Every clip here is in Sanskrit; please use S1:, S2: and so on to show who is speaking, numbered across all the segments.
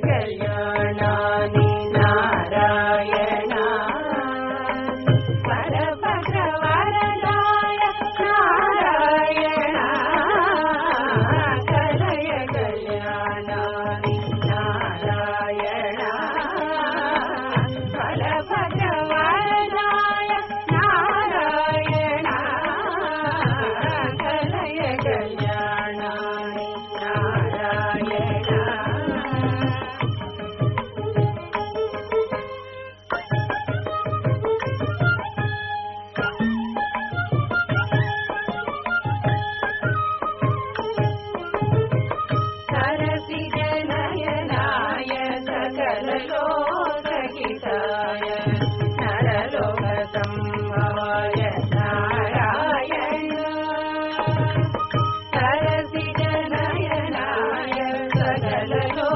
S1: ಕೈಯ ಕಲಲೋ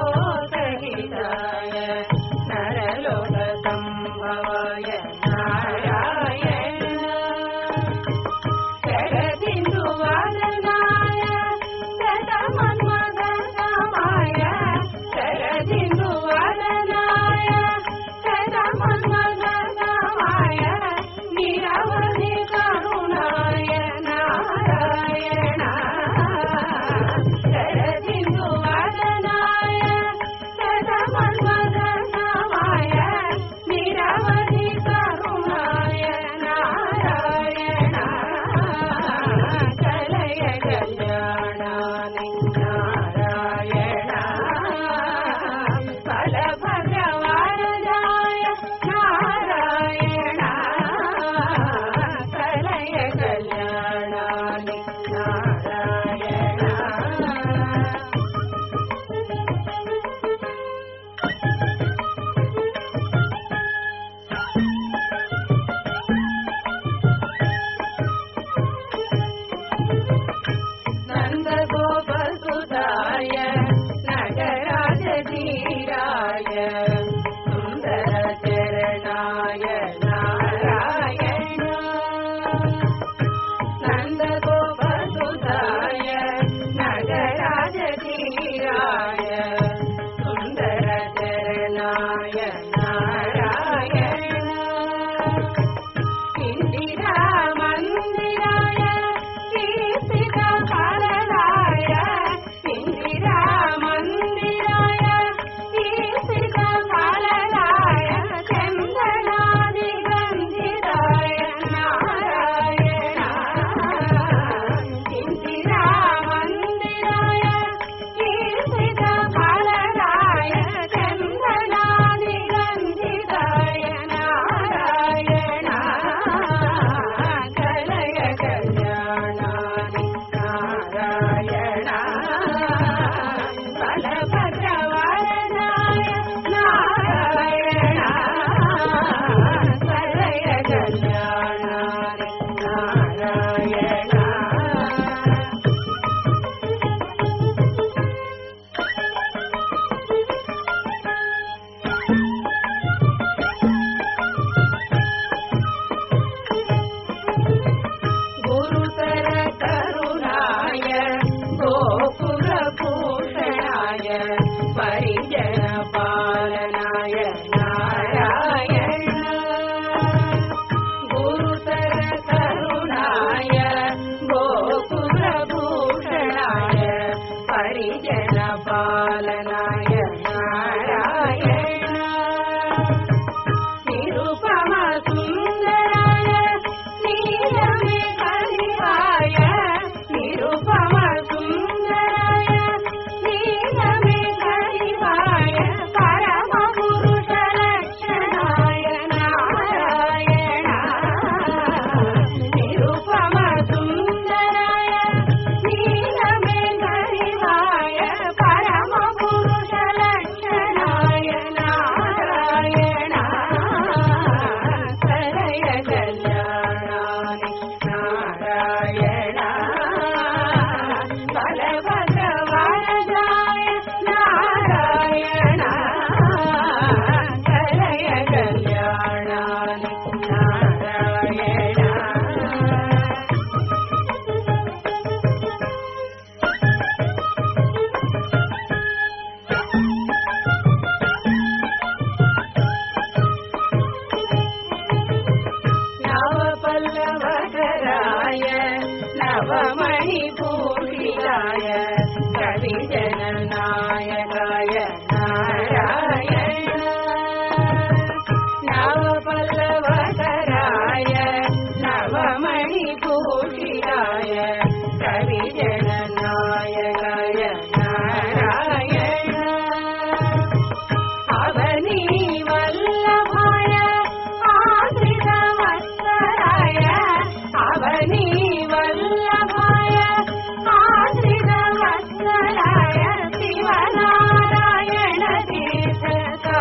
S1: पालनाय नारायण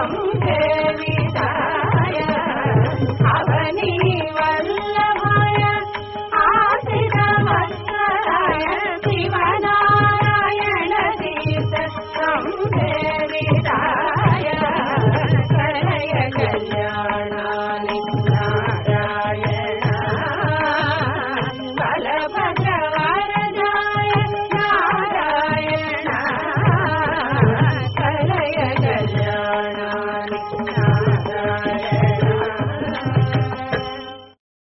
S1: ಸಂಧೆ